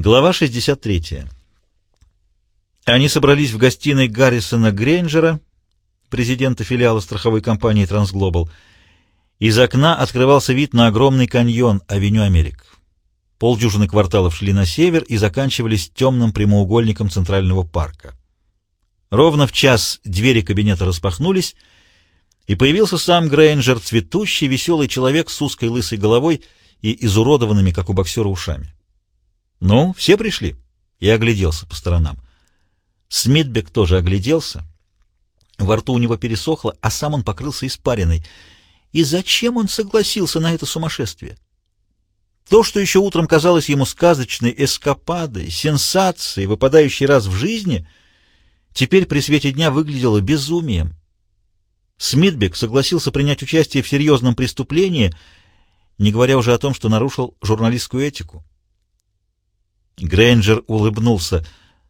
Глава 63. Они собрались в гостиной Гаррисона Грейнджера, президента филиала страховой компании «Трансглобал». Из окна открывался вид на огромный каньон Авеню Америк. Полдюжины кварталов шли на север и заканчивались темным прямоугольником Центрального парка. Ровно в час двери кабинета распахнулись, и появился сам Грейнджер, цветущий, веселый человек с узкой лысой головой и изуродованными, как у боксера, ушами. «Ну, все пришли?» Я огляделся по сторонам. Смитбек тоже огляделся. Во рту у него пересохло, а сам он покрылся испариной. И зачем он согласился на это сумасшествие? То, что еще утром казалось ему сказочной эскападой, сенсацией, выпадающей раз в жизни, теперь при свете дня выглядело безумием. Смитбек согласился принять участие в серьезном преступлении, не говоря уже о том, что нарушил журналистскую этику. Грейнджер улыбнулся.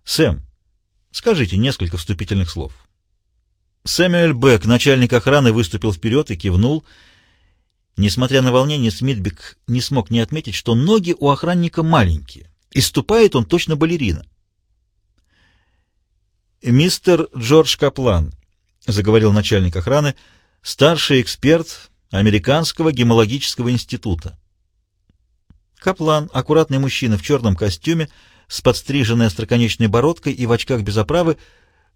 «Сэм, скажите несколько вступительных слов». Сэмюэль Бек, начальник охраны, выступил вперед и кивнул. Несмотря на волнение, Смитбек не смог не отметить, что ноги у охранника маленькие, и ступает он точно балерина. «Мистер Джордж Каплан», — заговорил начальник охраны, — «старший эксперт Американского гемологического института. Каплан, аккуратный мужчина в черном костюме, с подстриженной остроконечной бородкой и в очках без оправы,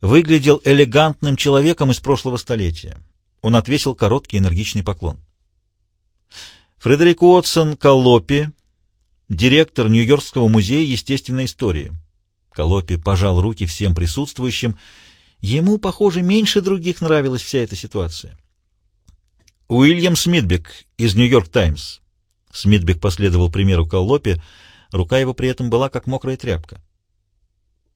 выглядел элегантным человеком из прошлого столетия. Он отвесил короткий энергичный поклон. Фредерик Уотсон Коллопи, директор Нью-Йоркского музея естественной истории. Коллопи пожал руки всем присутствующим. Ему, похоже, меньше других нравилась вся эта ситуация. Уильям Смитбек из «Нью-Йорк Таймс», Смитбек последовал примеру Коллопи, рука его при этом была как мокрая тряпка.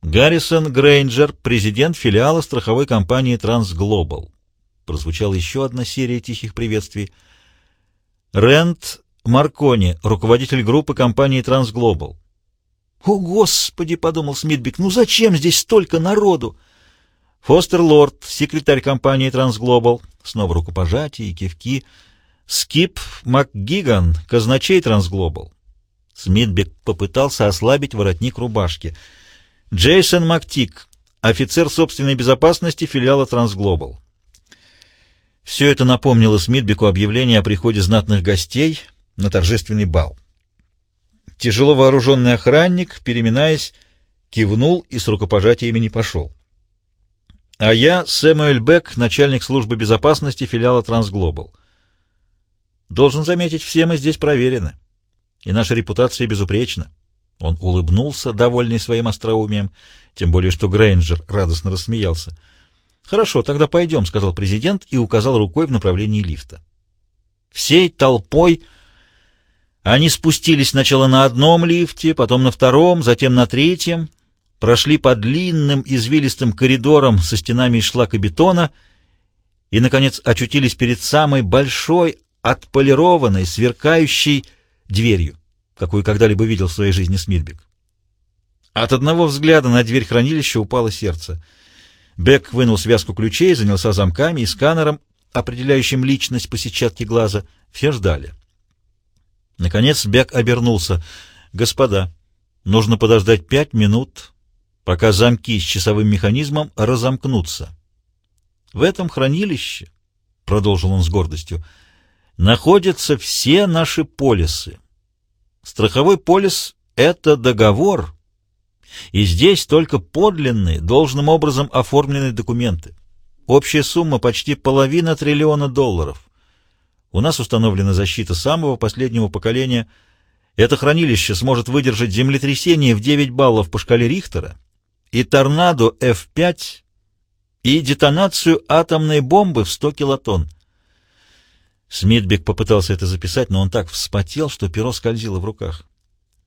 Гаррисон Грейнджер, президент филиала страховой компании «Трансглобал». Прозвучала еще одна серия тихих приветствий. Рент Маркони, руководитель группы компании «Трансглобал». «О, Господи!» — подумал Смитбек. «Ну зачем здесь столько народу?» Фостер Лорд, секретарь компании «Трансглобал». Снова рукопожатие и кивки — Скип МакГиган, казначей Трансглобал. Смитбек попытался ослабить воротник рубашки. Джейсон Мактик, офицер собственной безопасности филиала Трансглобал. Все это напомнило Смитбеку объявление о приходе знатных гостей на торжественный бал. Тяжело вооруженный охранник, переминаясь, кивнул и с рукопожатиями не пошел. А я, Сэмюэль Бек, начальник службы безопасности филиала Трансглобал. Должен заметить, все мы здесь проверены, и наша репутация безупречна. Он улыбнулся, довольный своим остроумием, тем более что Грейнджер радостно рассмеялся. «Хорошо, тогда пойдем», — сказал президент и указал рукой в направлении лифта. Всей толпой они спустились сначала на одном лифте, потом на втором, затем на третьем, прошли по длинным извилистым коридорам со стенами из шлакобетона и, наконец, очутились перед самой большой отполированной, сверкающей дверью, какую когда-либо видел в своей жизни Смитбек. От одного взгляда на дверь хранилища упало сердце. Бек вынул связку ключей, занялся замками и сканером, определяющим личность по сетчатке глаза. Все ждали. Наконец Бек обернулся. «Господа, нужно подождать пять минут, пока замки с часовым механизмом разомкнутся. В этом хранилище, — продолжил он с гордостью, — находятся все наши полисы. Страховой полис — это договор, и здесь только подлинные, должным образом оформленные документы. Общая сумма почти половина триллиона долларов. У нас установлена защита самого последнего поколения. Это хранилище сможет выдержать землетрясение в 9 баллов по шкале Рихтера и торнадо F5 и детонацию атомной бомбы в 100 килотонн. Смитбек попытался это записать, но он так вспотел, что перо скользило в руках.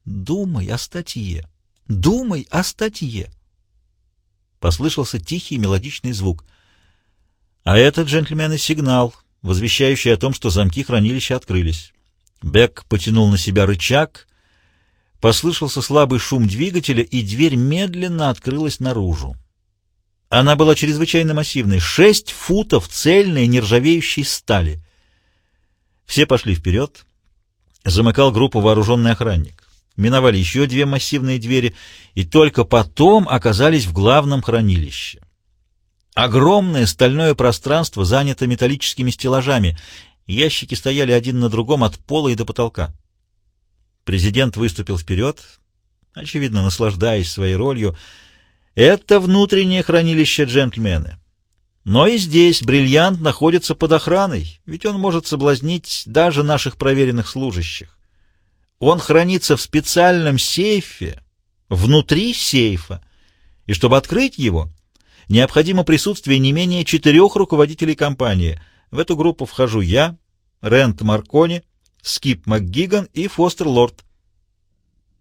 «Думай о статье! Думай о статье!» Послышался тихий мелодичный звук. А это, джентльмены, сигнал, возвещающий о том, что замки хранилища открылись. Бек потянул на себя рычаг, послышался слабый шум двигателя, и дверь медленно открылась наружу. Она была чрезвычайно массивной — шесть футов цельной нержавеющей стали — все пошли вперед. Замыкал группу вооруженный охранник. миновали еще две массивные двери и только потом оказались в главном хранилище. Огромное стальное пространство занято металлическими стеллажами. Ящики стояли один на другом от пола и до потолка. Президент выступил вперед, очевидно, наслаждаясь своей ролью. Это внутреннее хранилище джентльмены. Но и здесь бриллиант находится под охраной, ведь он может соблазнить даже наших проверенных служащих. Он хранится в специальном сейфе, внутри сейфа, и чтобы открыть его, необходимо присутствие не менее четырех руководителей компании. В эту группу вхожу я, Рент Маркони, Скип МакГиган и Фостер Лорд.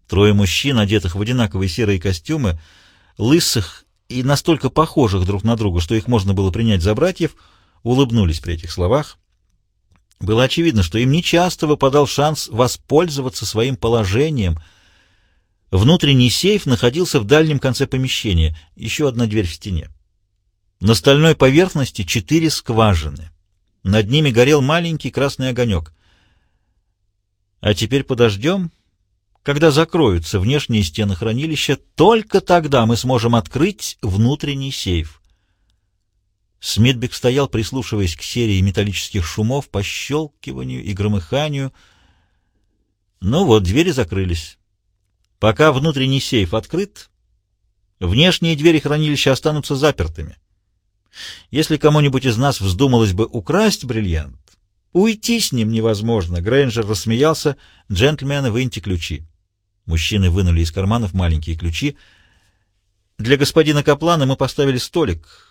Трое мужчин, одетых в одинаковые серые костюмы, лысых и настолько похожих друг на друга, что их можно было принять за братьев, улыбнулись при этих словах. Было очевидно, что им нечасто выпадал шанс воспользоваться своим положением. Внутренний сейф находился в дальнем конце помещения, еще одна дверь в стене. На стальной поверхности четыре скважины. Над ними горел маленький красный огонек. А теперь подождем, когда закроются внешние стены хранилища, только тогда мы сможем открыть внутренний сейф. Смитбек стоял, прислушиваясь к серии металлических шумов, пощелкиванию и громыханию. Ну вот, двери закрылись. Пока внутренний сейф открыт, внешние двери хранилища останутся запертыми. Если кому-нибудь из нас вздумалось бы украсть бриллиант, уйти с ним невозможно. Грейнджер рассмеялся. Джентльмены, выньте ключи. Мужчины вынули из карманов маленькие ключи. Для господина Каплана мы поставили столик,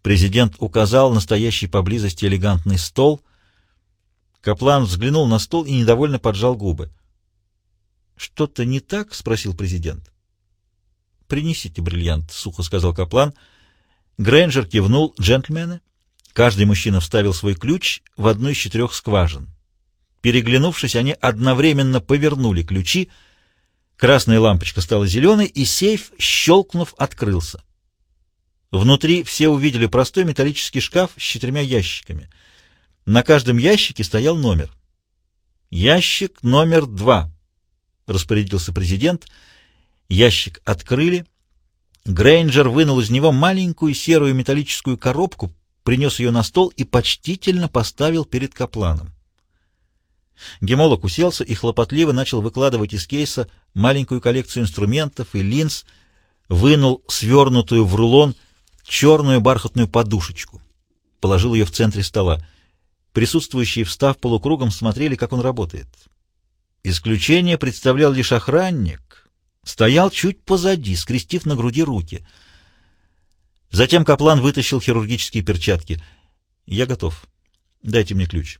Президент указал настоящий поблизости элегантный стол. Каплан взглянул на стол и недовольно поджал губы. «Что-то не так?» — спросил президент. «Принесите бриллиант», — сухо сказал Каплан. Грэнджер кивнул джентльмены. Каждый мужчина вставил свой ключ в одну из четырех скважин. Переглянувшись, они одновременно повернули ключи. Красная лампочка стала зеленой, и сейф, щелкнув, открылся. Внутри все увидели простой металлический шкаф с четырьмя ящиками. На каждом ящике стоял номер. «Ящик номер два», — распорядился президент. Ящик открыли. Грейнджер вынул из него маленькую серую металлическую коробку, принес ее на стол и почтительно поставил перед Капланом. Гемолог уселся и хлопотливо начал выкладывать из кейса маленькую коллекцию инструментов и линз, вынул свернутую в рулон — черную бархатную подушечку. Положил ее в центре стола. Присутствующие, встав полукругом, смотрели, как он работает. Исключение представлял лишь охранник. Стоял чуть позади, скрестив на груди руки. Затем Каплан вытащил хирургические перчатки. «Я готов. Дайте мне ключ».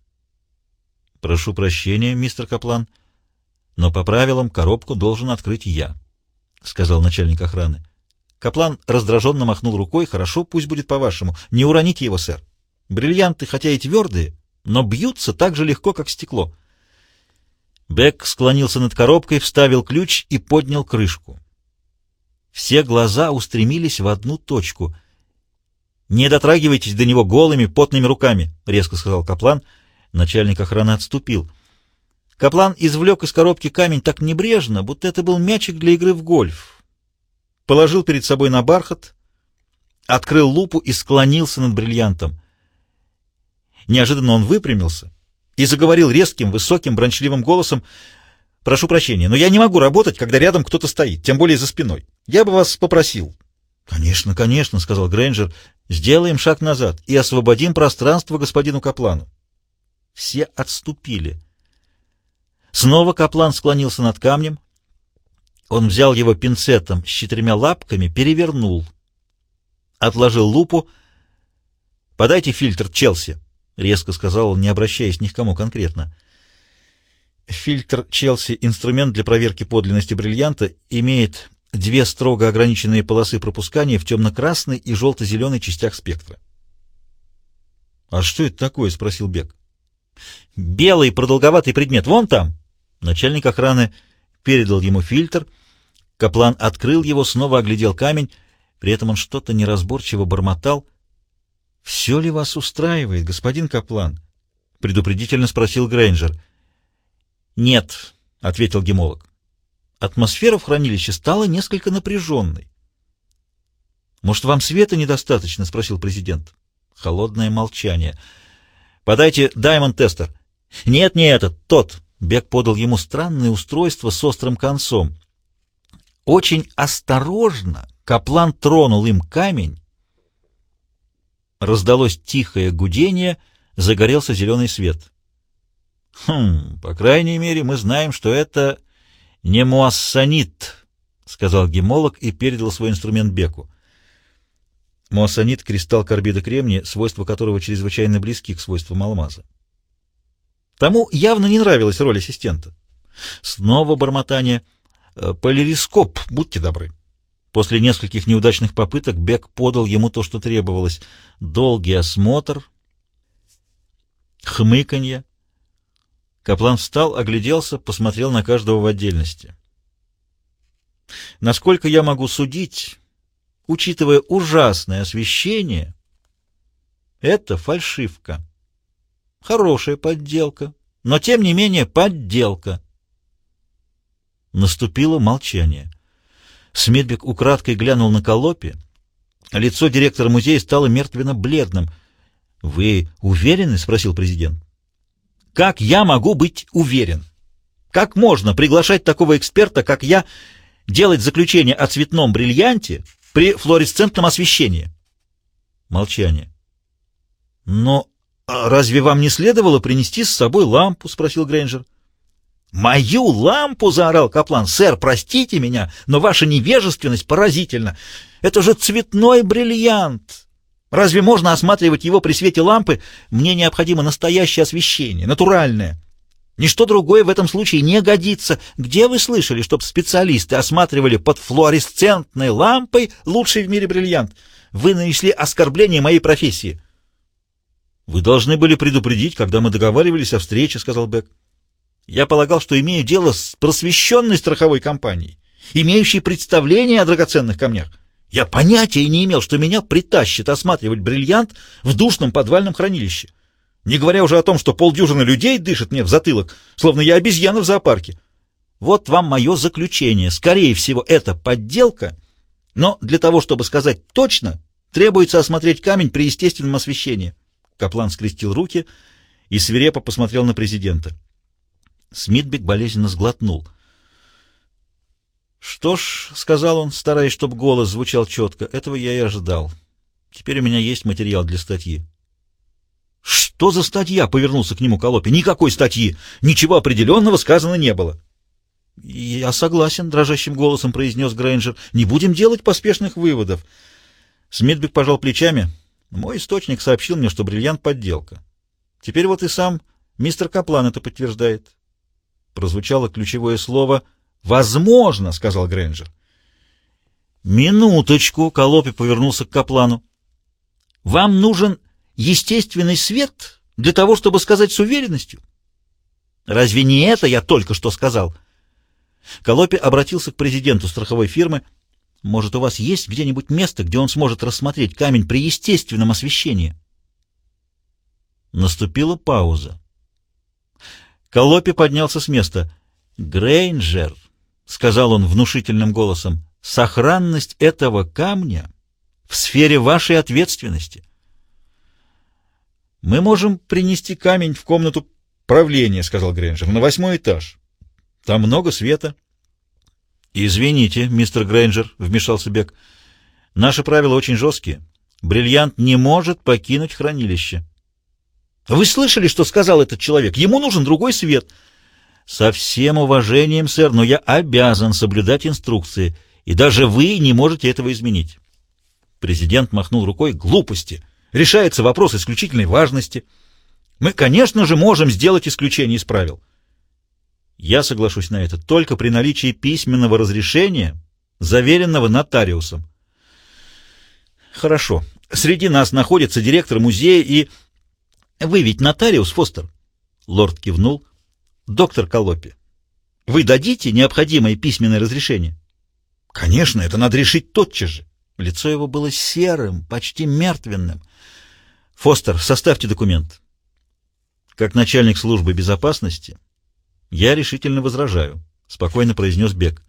«Прошу прощения, мистер Каплан, но по правилам коробку должен открыть я», — сказал начальник охраны. Каплан раздраженно махнул рукой. «Хорошо, пусть будет по-вашему. Не уроните его, сэр. Бриллианты, хотя и твердые, но бьются так же легко, как стекло». Бек склонился над коробкой, вставил ключ и поднял крышку. Все глаза устремились в одну точку. «Не дотрагивайтесь до него голыми, потными руками», — резко сказал Каплан. Начальник охраны отступил. Каплан извлек из коробки камень так небрежно, будто это был мячик для игры в гольф положил перед собой на бархат, открыл лупу и склонился над бриллиантом. Неожиданно он выпрямился и заговорил резким, высоким, брончливым голосом. «Прошу прощения, но я не могу работать, когда рядом кто-то стоит, тем более за спиной. Я бы вас попросил». «Конечно, конечно», — сказал Грейнджер. «Сделаем шаг назад и освободим пространство господину Каплану». Все отступили. Снова Каплан склонился над камнем, он взял его пинцетом с четырьмя лапками, перевернул. Отложил лупу. «Подайте фильтр Челси», — резко сказал он, не обращаясь ни к кому конкретно. Фильтр Челси — инструмент для проверки подлинности бриллианта, имеет две строго ограниченные полосы пропускания в темно-красной и желто-зеленой частях спектра. «А что это такое?» — спросил Бек. «Белый продолговатый предмет. Вон там!» Начальник охраны передал ему фильтр. Каплан открыл его, снова оглядел камень. При этом он что-то неразборчиво бормотал. — Все ли вас устраивает, господин Каплан? — предупредительно спросил Грейнджер. — Нет, — ответил гемолог. Атмосфера в хранилище стала несколько напряженной. «Может, вам света недостаточно?» — спросил президент. Холодное молчание. «Подайте Даймонд-тестер». «Нет, не этот, тот». Бек подал ему странное устройство с острым концом. Очень осторожно Каплан тронул им камень. Раздалось тихое гудение, загорелся зеленый свет. «Хм, по крайней мере, мы знаем, что это не муассанит», — сказал гемолог и передал свой инструмент Беку. Муассанит — кристалл карбида кремния, свойства которого чрезвычайно близки к свойствам алмаза. Тому явно не нравилась роль ассистента. Снова бормотание. «Э, «Полярископ, будьте добры». После нескольких неудачных попыток Бек подал ему то, что требовалось. Долгий осмотр, хмыканье. Каплан встал, огляделся, посмотрел на каждого в отдельности. Насколько я могу судить, учитывая ужасное освещение, это фальшивка. Хорошая подделка, но тем не менее подделка. Наступило молчание. Смитбек украдкой глянул на Колопи. Лицо директора музея стало мертвенно-бледным. «Вы уверены?» — спросил президент. «Как я могу быть уверен? Как можно приглашать такого эксперта, как я, делать заключение о цветном бриллианте при флуоресцентном освещении. Молчание. Но разве вам не следовало принести с собой лампу? спросил Грейнджер. «Мою лампу!» — заорал Каплан. «Сэр, простите меня, но ваша невежественность поразительна. Это же цветной бриллиант. Разве можно осматривать его при свете лампы? Мне необходимо настоящее освещение, натуральное. Ничто другое в этом случае не годится. Где вы слышали, чтобы специалисты осматривали под флуоресцентной лампой лучший в мире бриллиант? Вы нанесли оскорбление моей профессии. Вы должны были предупредить, когда мы договаривались о встрече, сказал Бек. Я полагал, что имею дело с просвещенной страховой компанией, имеющей представление о драгоценных камнях. Я понятия не имел, что меня притащит осматривать бриллиант в душном подвальном хранилище. Не говоря уже о том, что полдюжины людей дышит мне в затылок, словно я обезьяна в зоопарке. Вот вам мое заключение. Скорее всего, это подделка, но для того, чтобы сказать точно, требуется осмотреть камень при естественном освещении. Каплан скрестил руки и свирепо посмотрел на президента. Смитбек болезненно сглотнул. «Что ж», — сказал он, стараясь, чтобы голос звучал четко, — «этого я и ожидал. Теперь у меня есть материал для статьи». «Что за статья?» — повернулся к нему Колопи. «Никакой статьи! Ничего определенного сказано не было!» «Я согласен», — дрожащим голосом произнес Грейнджер. «Не будем делать поспешных выводов». Смитбек пожал плечами. «Мой источник сообщил мне, что бриллиант — подделка. Теперь вот и сам мистер Каплан это подтверждает». Прозвучало ключевое слово «возможно», — сказал Грейнджер. «Минуточку», — Колопи повернулся к Каплану. «Вам нужен естественный свет для того, чтобы сказать с уверенностью? Разве не это я только что сказал? Колопи обратился к президенту страховой фирмы. Может, у вас есть где-нибудь место, где он сможет рассмотреть камень при естественном освещении? Наступила пауза. Колопи поднялся с места. «Грейнджер», — сказал он внушительным голосом, — «сохранность этого камня в сфере вашей ответственности». «Мы можем принести камень в комнату правления», — сказал Грейнджер, — «на восьмой этаж. Там много света». «Извините, мистер Грейнджер», — вмешался Бек, — «наши правила очень жесткие. Бриллиант не может покинуть хранилище». «Вы слышали, что сказал этот человек? Ему нужен другой свет». «Со всем уважением, сэр, но я обязан соблюдать инструкции, и даже вы не можете этого изменить». Президент махнул рукой. «Глупости!» Решается вопрос исключительной важности. Мы, конечно же, можем сделать исключение из правил. Я соглашусь на это только при наличии письменного разрешения, заверенного нотариусом. Хорошо. Среди нас находится директор музея и... Вы ведь нотариус, Фостер? Лорд кивнул. Доктор Колопи, вы дадите необходимое письменное разрешение? Конечно, это надо решить тотчас же. Лицо его было серым, почти мертвенным. «Фостер, составьте документ». «Как начальник службы безопасности, я решительно возражаю», — спокойно произнес Бек.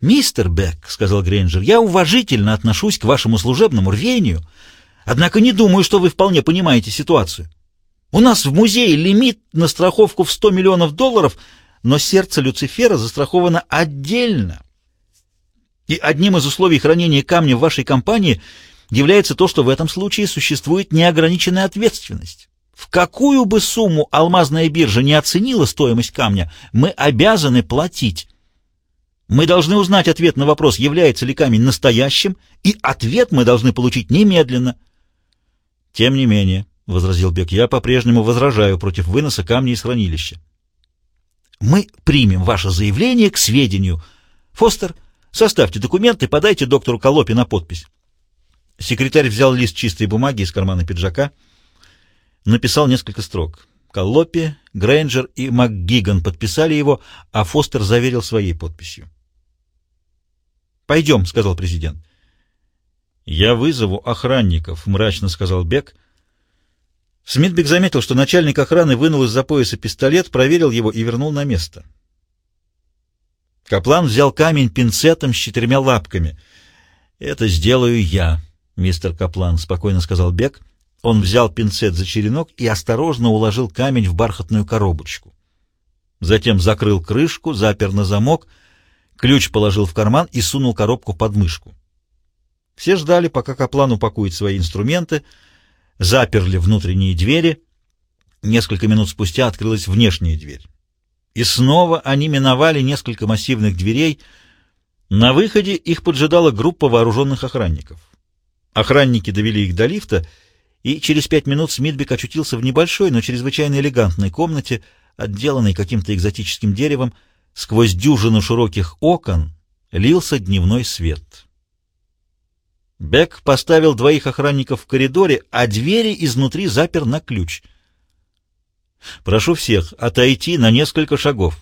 «Мистер Бек», — сказал Грейнджер, — «я уважительно отношусь к вашему служебному рвению, однако не думаю, что вы вполне понимаете ситуацию. У нас в музее лимит на страховку в 100 миллионов долларов, но сердце Люцифера застраховано отдельно. И одним из условий хранения камня в вашей компании является то, что в этом случае существует неограниченная ответственность. В какую бы сумму алмазная биржа не оценила стоимость камня, мы обязаны платить. Мы должны узнать ответ на вопрос, является ли камень настоящим, и ответ мы должны получить немедленно. Тем не менее, — возразил Бек, — я по-прежнему возражаю против выноса камня из хранилища. Мы примем ваше заявление к сведению. Фостер, составьте документы, подайте доктору Колопе на подпись. Секретарь взял лист чистой бумаги из кармана пиджака, написал несколько строк. Коллопи, Грейнджер и МакГиган подписали его, а Фостер заверил своей подписью. «Пойдем», — сказал президент. «Я вызову охранников», — мрачно сказал Бек. Смитбек заметил, что начальник охраны вынул из-за пояса пистолет, проверил его и вернул на место. Каплан взял камень пинцетом с четырьмя лапками. «Это сделаю я», мистер Каплан», — спокойно сказал Бек. Он взял пинцет за черенок и осторожно уложил камень в бархатную коробочку. Затем закрыл крышку, запер на замок — Ключ положил в карман и сунул коробку под мышку. Все ждали, пока Каплан упакует свои инструменты, заперли внутренние двери. Несколько минут спустя открылась внешняя дверь. И снова они миновали несколько массивных дверей. На выходе их поджидала группа вооруженных охранников. Охранники довели их до лифта, и через пять минут Смитбек очутился в небольшой, но чрезвычайно элегантной комнате, отделанной каким-то экзотическим деревом, Сквозь дюжину широких окон лился дневной свет. Бек поставил двоих охранников в коридоре, а двери изнутри запер на ключ. «Прошу всех отойти на несколько шагов»,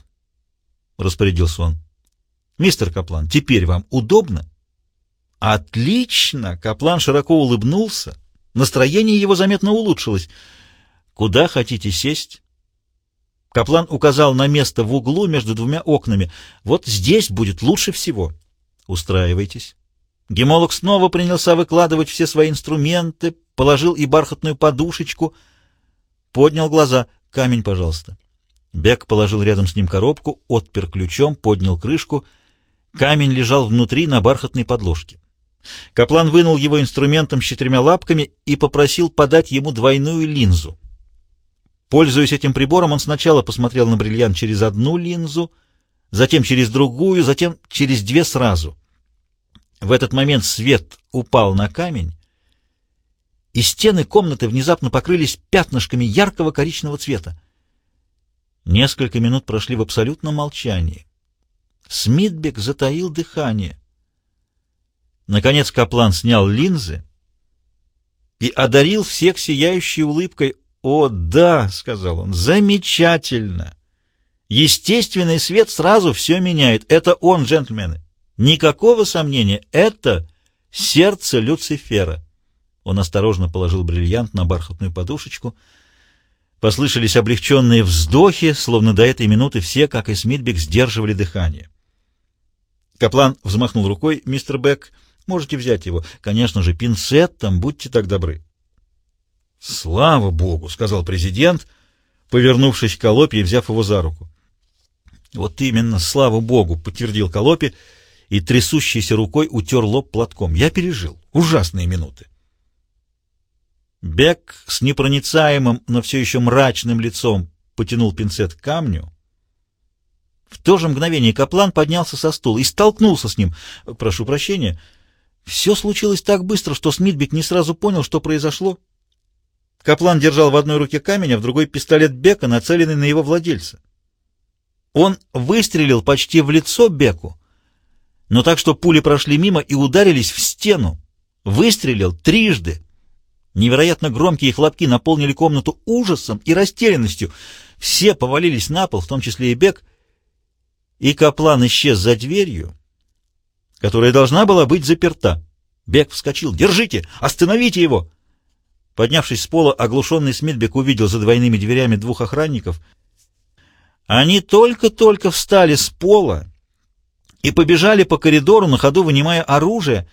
— распорядился он. «Мистер Каплан, теперь вам удобно?» «Отлично!» — Каплан широко улыбнулся. Настроение его заметно улучшилось. «Куда хотите сесть?» Каплан указал на место в углу между двумя окнами. «Вот здесь будет лучше всего. Устраивайтесь». Гемолог снова принялся выкладывать все свои инструменты, положил и бархатную подушечку, поднял глаза. «Камень, пожалуйста». Бек положил рядом с ним коробку, отпер ключом, поднял крышку. Камень лежал внутри на бархатной подложке. Каплан вынул его инструментом с четырьмя лапками и попросил подать ему двойную линзу. Пользуясь этим прибором, он сначала посмотрел на бриллиант через одну линзу, затем через другую, затем через две сразу. В этот момент свет упал на камень, и стены комнаты внезапно покрылись пятнышками яркого коричневого цвета. Несколько минут прошли в абсолютном молчании. Смитбек затаил дыхание. Наконец Каплан снял линзы и одарил всех сияющей улыбкой. «О, да!» — сказал он. «Замечательно! Естественный свет сразу все меняет. Это он, джентльмены. Никакого сомнения, это сердце Люцифера». Он осторожно положил бриллиант на бархатную подушечку. Послышались облегченные вздохи, словно до этой минуты все, как и Смитбек, сдерживали дыхание. Каплан взмахнул рукой. «Мистер Бек, можете взять его. Конечно же, пинцетом, будьте так добры». «Слава Богу!» — сказал президент, повернувшись к Колопе и взяв его за руку. «Вот именно, слава Богу!» — подтвердил Колопе и трясущейся рукой утер лоб платком. «Я пережил. Ужасные минуты». Бек с непроницаемым, но все еще мрачным лицом потянул пинцет к камню. В то же мгновение Каплан поднялся со стула и столкнулся с ним. «Прошу прощения. Все случилось так быстро, что Смитбек не сразу понял, что произошло». Каплан держал в одной руке камень, а в другой пистолет Бека, нацеленный на его владельца. Он выстрелил почти в лицо Беку, но так, что пули прошли мимо и ударились в стену. Выстрелил трижды. Невероятно громкие хлопки наполнили комнату ужасом и растерянностью. Все повалились на пол, в том числе и Бек, и Каплан исчез за дверью, которая должна была быть заперта. Бек вскочил. «Держите! Остановите его!» Поднявшись с пола, оглушенный Смитбек увидел за двойными дверями двух охранников. Они только-только встали с пола и побежали по коридору, на ходу вынимая оружие.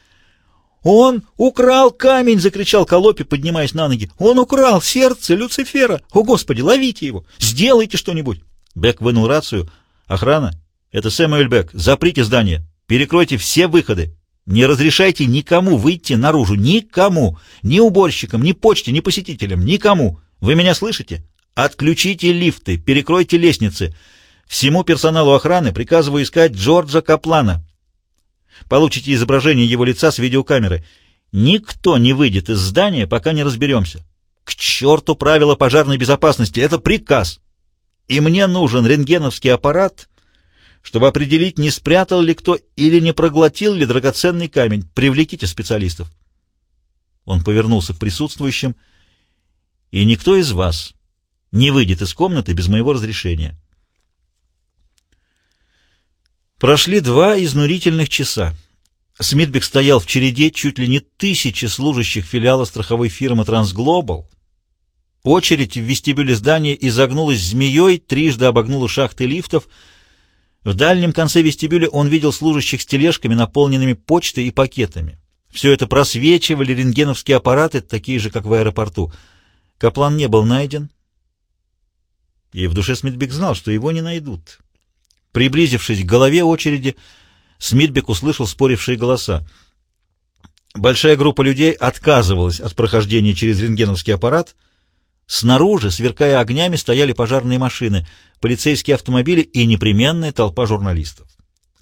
«Он украл камень!» — закричал Колопи, поднимаясь на ноги. «Он украл сердце Люцифера! О, Господи, ловите его! Сделайте что-нибудь!» Бек вынул рацию. «Охрана! Это Сэмюэль Бек. Заприте здание. Перекройте все выходы. Не разрешайте никому выйти наружу. Никому. Ни уборщикам, ни почте, ни посетителям. Никому. Вы меня слышите? Отключите лифты, перекройте лестницы. Всему персоналу охраны приказываю искать Джорджа Каплана. Получите изображение его лица с видеокамеры. Никто не выйдет из здания, пока не разберемся. К черту правила пожарной безопасности! Это приказ! И мне нужен рентгеновский аппарат, чтобы определить, не спрятал ли кто или не проглотил ли драгоценный камень. Привлеките специалистов. Он повернулся к присутствующим, и никто из вас не выйдет из комнаты без моего разрешения. Прошли два изнурительных часа. Смитбек стоял в череде чуть ли не тысячи служащих филиала страховой фирмы «Трансглобал». Очередь в вестибюле здания изогнулась змеей, трижды обогнула шахты лифтов. В дальнем конце вестибюля он видел служащих с тележками, наполненными почтой и пакетами. Все это просвечивали рентгеновские аппараты, такие же, как в аэропорту. Каплан не был найден, и в душе Смитбек знал, что его не найдут. Приблизившись к голове очереди, Смитбек услышал спорившие голоса. Большая группа людей отказывалась от прохождения через рентгеновский аппарат. Снаружи, сверкая огнями, стояли пожарные машины, полицейские автомобили и непременная толпа журналистов.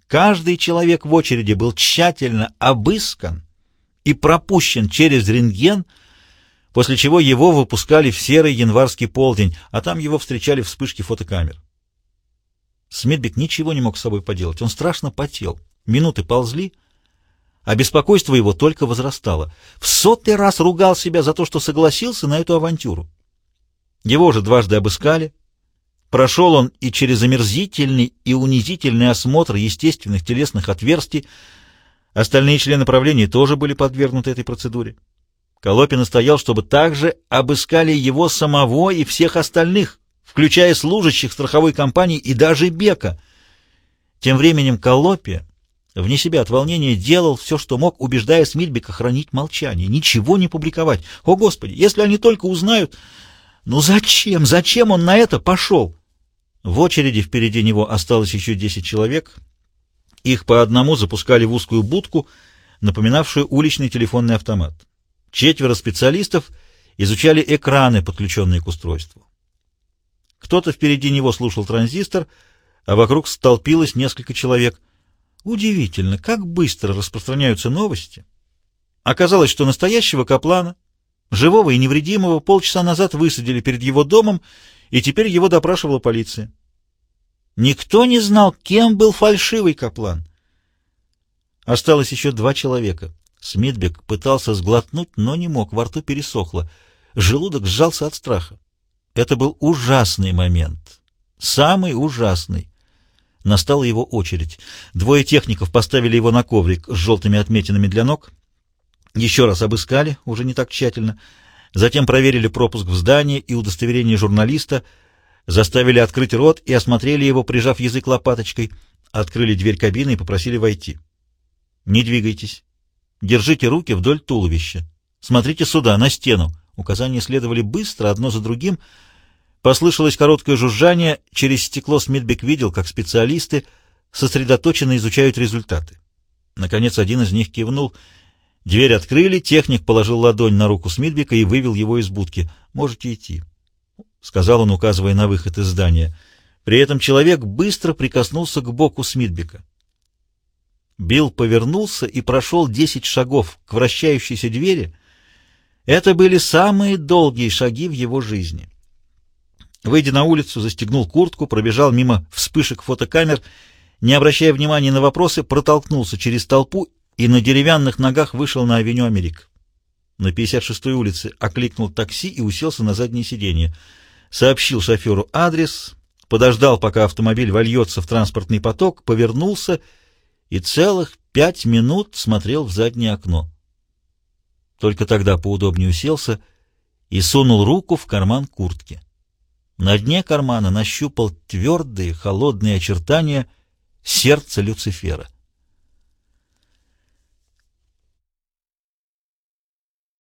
Каждый человек в очереди был тщательно обыскан и пропущен через рентген, после чего его выпускали в серый январский полдень, а там его встречали вспышки фотокамер. Смитбек ничего не мог с собой поделать. Он страшно потел. Минуты ползли, а беспокойство его только возрастало. В сотый раз ругал себя за то, что согласился на эту авантюру. Его уже дважды обыскали. Прошел он и через омерзительный и унизительный осмотр естественных телесных отверстий. Остальные члены правления тоже были подвергнуты этой процедуре. Колопин настоял, чтобы также обыскали его самого и всех остальных, включая служащих страховой компании и даже Бека. Тем временем Колопи, вне себя от волнения, делал все, что мог, убеждая Смитбека хранить молчание, ничего не публиковать. О, Господи, если они только узнают... Ну зачем, зачем он на это пошел? В очереди впереди него осталось еще десять человек. Их по одному запускали в узкую будку, напоминавшую уличный телефонный автомат. Четверо специалистов изучали экраны, подключенные к устройству. Кто-то впереди него слушал транзистор, а вокруг столпилось несколько человек. Удивительно, как быстро распространяются новости. Оказалось, что настоящего Каплана, живого и невредимого, полчаса назад высадили перед его домом, и теперь его допрашивала полиция. Никто не знал, кем был фальшивый Каплан. Осталось еще два человека. Смитбек пытался сглотнуть, но не мог, во рту пересохло. Желудок сжался от страха. Это был ужасный момент. Самый ужасный. Настала его очередь. Двое техников поставили его на коврик с желтыми отметинами для ног. Еще раз обыскали, уже не так тщательно. Затем проверили пропуск в здание и удостоверение журналиста, заставили открыть рот и осмотрели его, прижав язык лопаточкой, открыли дверь кабины и попросили войти. «Не двигайтесь. Держите руки вдоль туловища. Смотрите сюда, на стену». Указания следовали быстро, одно за другим — Послышалось короткое жужжание, через стекло Смитбек видел, как специалисты сосредоточенно изучают результаты. Наконец один из них кивнул. Дверь открыли, техник положил ладонь на руку Смитбека и вывел его из будки. «Можете идти», — сказал он, указывая на выход из здания. При этом человек быстро прикоснулся к боку Смитбека. Билл повернулся и прошел десять шагов к вращающейся двери. Это были самые долгие шаги в его жизни. Выйдя на улицу, застегнул куртку, пробежал мимо вспышек фотокамер, не обращая внимания на вопросы, протолкнулся через толпу и на деревянных ногах вышел на авеню Америк. На 56-й улице окликнул такси и уселся на заднее сиденье. Сообщил шоферу адрес, подождал, пока автомобиль вольется в транспортный поток, повернулся и целых пять минут смотрел в заднее окно. Только тогда поудобнее уселся и сунул руку в карман куртки. На дне кармана нащупал твердые, холодные очертания сердца Люцифера.